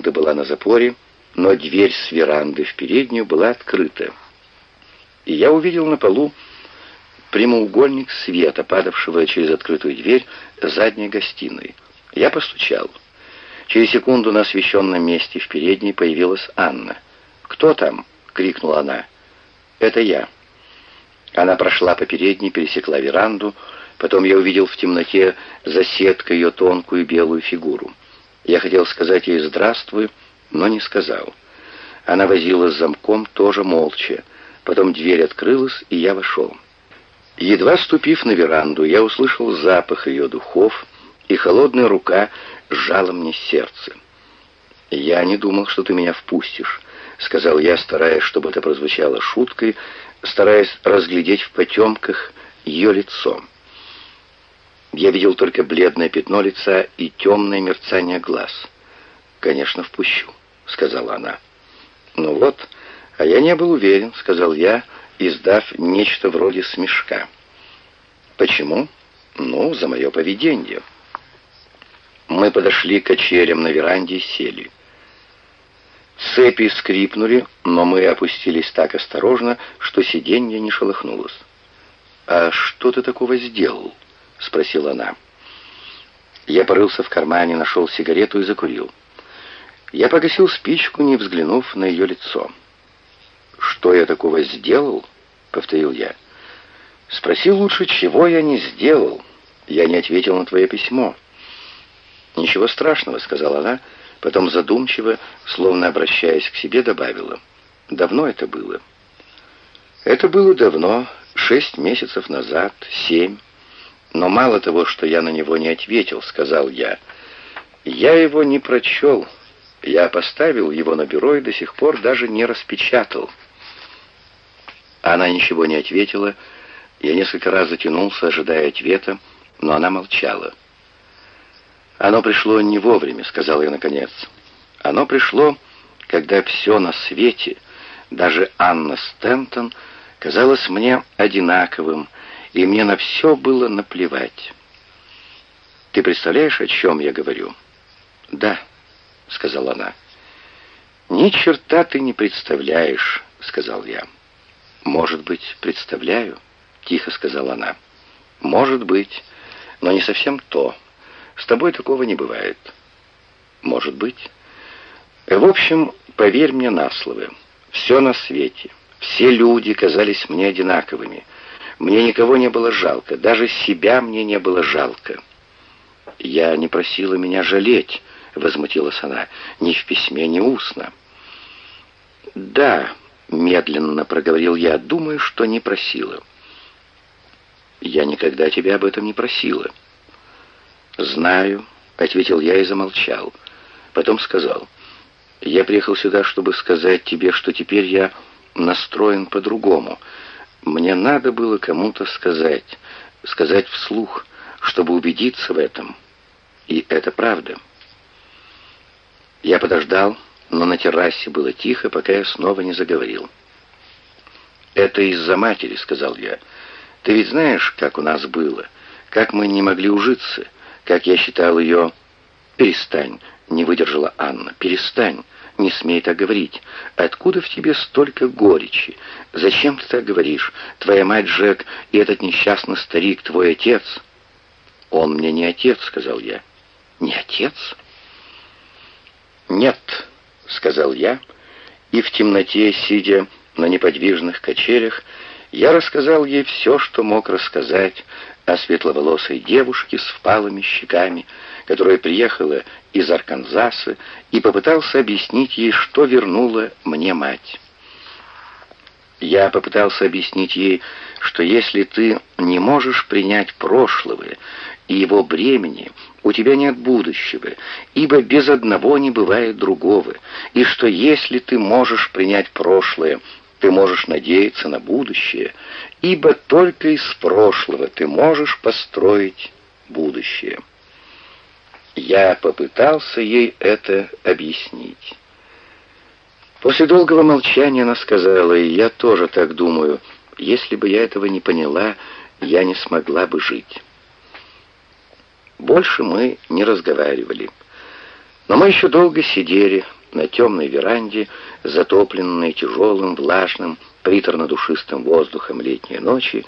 веранда была на запоре, но дверь с веранды в переднюю была открыта. И я увидел на полу прямоугольник света, падавшего через открытую дверь задней гостиной. Я постучал. Через секунду на освещенном месте в передней появилась Анна. «Кто там?» — крикнула она. «Это я». Она прошла по передней, пересекла веранду, потом я увидел в темноте за сеткой ее тонкую белую фигуру. Я хотел сказать ей «здравствуй», но не сказал. Она возилась с замком тоже молча. Потом дверь открылась, и я вошел. Едва ступив на веранду, я услышал запах ее духов, и холодная рука сжала мне сердце. «Я не думал, что ты меня впустишь», — сказал я, стараясь, чтобы это прозвучало шуткой, стараясь разглядеть в потемках ее лицо. Я видел только бледное пятно лица и темное мерцание глаз. «Конечно, впущу», — сказала она. «Ну вот, а я не был уверен», — сказал я, издав нечто вроде смешка. «Почему?» «Ну, за мое поведение». Мы подошли к качелям на веранде и сели. Цепи скрипнули, но мы опустились так осторожно, что сиденье не шелохнулось. «А что ты такого сделал?» — спросила она. Я порылся в кармане, нашел сигарету и закурил. Я погасил спичку, не взглянув на ее лицо. «Что я такого сделал?» — повторил я. «Спроси лучше, чего я не сделал. Я не ответил на твое письмо». «Ничего страшного», — сказала она, потом задумчиво, словно обращаясь к себе, добавила. «Давно это было?» «Это было давно, шесть месяцев назад, семь. Но мало того, что я на него не ответил, — сказал я, — я его не прочел». Я поставил его на бюро и до сих пор даже не распечатал. Она ничего не ответила. Я несколько раз затянулся, ожидая ответа, но она молчала. «Оно пришло не вовремя», — сказал я наконец. «Оно пришло, когда все на свете, даже Анна Стентон, казалось мне одинаковым, и мне на все было наплевать». «Ты представляешь, о чем я говорю?» «Да», — сказала она. «Ни черта ты не представляешь», — сказал я. «Может быть, представляю», — тихо сказала она. «Может быть, но не совсем то. С тобой такого не бывает». «Может быть». В общем, поверь мне на слово. Все на свете, все люди казались мне одинаковыми. Мне никого не было жалко, даже себя мне не было жалко. Я не просила меня жалеть, — возмутилась она, — «ни в письме, ни устно». «Да», — медленно проговорил я, — «думаю, что не просила». «Я никогда тебя об этом не просила». «Знаю», — ответил я и замолчал. Потом сказал, «Я приехал сюда, чтобы сказать тебе, что теперь я настроен по-другому. Мне надо было кому-то сказать, сказать вслух, чтобы убедиться в этом. И это правда». Я подождал, но на террасе было тихо, пока я снова не заговорил. «Это из-за матери», — сказал я. «Ты ведь знаешь, как у нас было, как мы не могли ужиться, как я считал ее...» «Перестань», — не выдержала Анна, — «перестань, не смей так говорить. Откуда в тебе столько горечи? Зачем ты так говоришь? Твоя мать Джек и этот несчастный старик, твой отец?» «Он мне не отец», — сказал я. «Не отец?» «Нет», — сказал я, и в темноте, сидя на неподвижных качелях, я рассказал ей все, что мог рассказать о светловолосой девушке с впалыми щеками, которая приехала из Арканзаса, и попытался объяснить ей, что вернула мне мать. Я попытался объяснить ей, что если ты не можешь принять прошлого и его бремени, у тебя нет будущего, ибо без одного не бывает другого, и что если ты можешь принять прошлое, ты можешь надеяться на будущее, ибо только из прошлого ты можешь построить будущее. Я попытался ей это объяснить. После долгого молчания она сказала, и я тоже так думаю, если бы я этого не поняла, я не смогла бы жить. Больше мы не разговаривали. Но мы еще долго сидели на темной веранде, затопленной тяжелым, влажным, приторно-душистым воздухом летней ночи,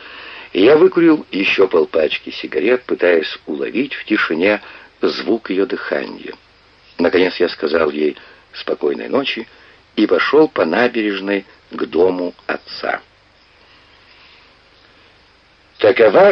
и я выкурил еще полпачки сигарет, пытаясь уловить в тишине звук ее дыхания. Наконец я сказал ей «спокойной ночи» и пошел по набережной к дому отца. Такова